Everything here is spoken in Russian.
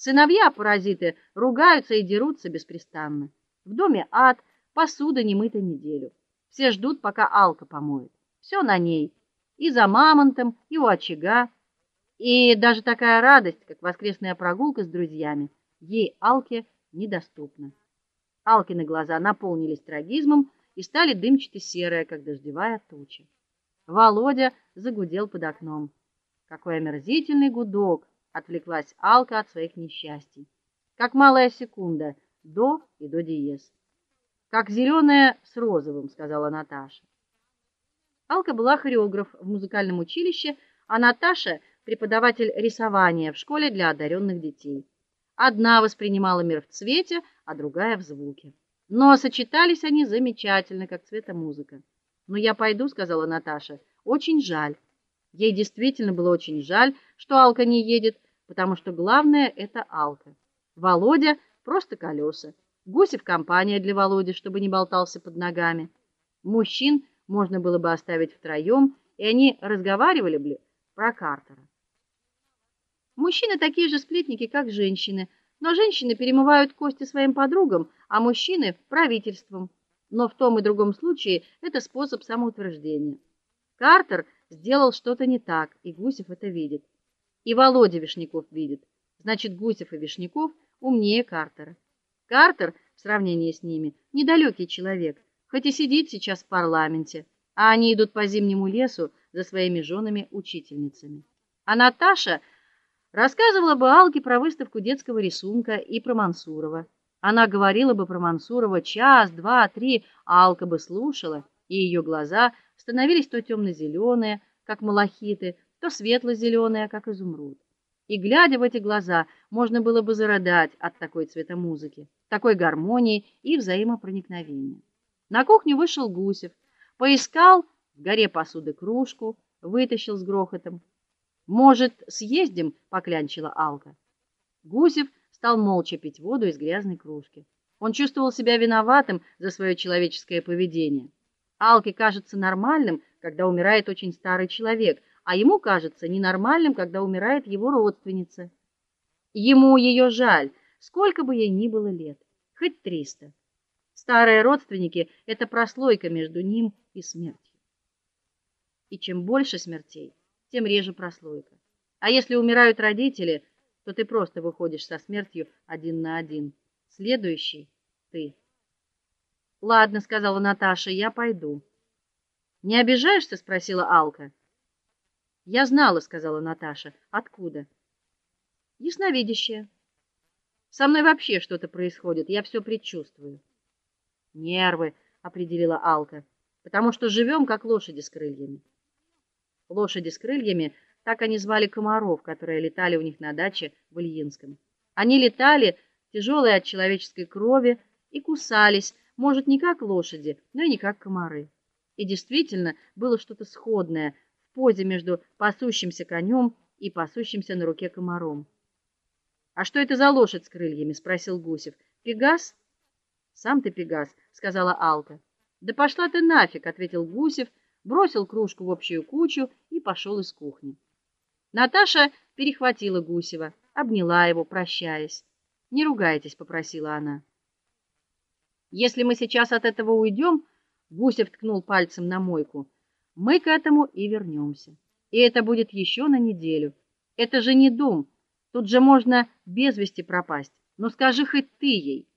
Сыновья-паразиты ругаются и дерутся беспрестанно. В доме ад, посуда не мыта неделю. Все ждут, пока Алка помоет. Все на ней. И за мамонтом, и у очага. И даже такая радость, как воскресная прогулка с друзьями, ей Алке недоступна. Алкины глаза наполнились трагизмом и стали дымчато-серые, как дождевая туча. Володя загудел под окном. Какой омерзительный гудок! Отвлеклась Алка от своих несчастий. Как малая секунда до и до диез. Как зеленая с розовым, сказала Наташа. Алка была хореограф в музыкальном училище, а Наташа преподаватель рисования в школе для одаренных детей. Одна воспринимала мир в цвете, а другая в звуке. Но сочетались они замечательно, как цвет и музыка. "Но я пойду", сказала Наташа. "Очень жаль". Ей действительно было очень жаль, что Алка не едет, потому что главное это Алка. Володя просто колеса. Гусев компания для Володи, чтобы не болтался под ногами. Мужчин можно было бы оставить втроем, и они разговаривали бы про Картера. Мужчины такие же сплетники, как женщины, но женщины перемывают кости своим подругам, а мужчины правительством. Но в том и другом случае это способ самоутверждения. Картер сделал что-то не так, и Гусев это видит. И Володя Вишняков видит. Значит, Гусев и Вишняков умнее Картера. Картер в сравнении с ними недалекий человек, хоть и сидит сейчас в парламенте, а они идут по зимнему лесу за своими женами-учительницами. А Наташа рассказывала бы Алке про выставку детского рисунка и про Мансурова. Она говорила бы про Мансурова час, два, три, а Алка бы слушала, и ее глаза становились то темно зеленые как малахиты, то светло-зеленые, как изумруд. И глядя в эти глаза, можно было бы зарыдать от такой цвета музыки, такой гармонии и взаимопроникновения. На кухню вышел Гусев, поискал в горе посуды кружку, вытащил с грохотом. Может, съездим, поклянчила Алка. Гусев стал молча пить воду из грязной кружки. Он чувствовал себя виноватым за свое человеческое поведение. Алке кажется нормальным, когда умирает очень старый человек, а ему кажется ненормальным, когда умирает его родственница. Ему ее жаль, сколько бы ей ни было лет, хоть триста. Старые родственники это прослойка между ним и смертью. И чем больше смертей, тем реже прослойка. А если умирают родители, то ты просто выходишь со смертью один на один. Следующий ты. Ладно, сказала Наташа, я пойду. Не обижаешься, спросила Алка. Я знала, сказала Наташа. Откуда? Ясновидящая. Со мной вообще что-то происходит, я все предчувствую. Нервы, определила Алка, потому что живем как лошади с крыльями. Лошади с крыльями так они звали комаров, которые летали у них на даче в Ильинском. Они летали, тяжелые от человеческой крови, и кусались, может, не как лошади, но и не как комары. И действительно, было что-то сходное в позе между пасущимся конем и пасущимся на руке комаром. А что это за лошадь с крыльями, спросил Гусев. Пегас? Сам ты Пегас, сказала Алка. Да пошла ты нафиг, ответил Гусев, бросил кружку в общую кучу и пошел из кухни. Наташа перехватила Гусева, обняла его, прощаясь. "Не ругайтесь", попросила она. "Если мы сейчас от этого уйдем, Гусев ткнул пальцем на мойку. Мы к этому и вернемся. И это будет еще на неделю. Это же не дом. Тут же можно без вести пропасть. Но скажи хоть ты ей,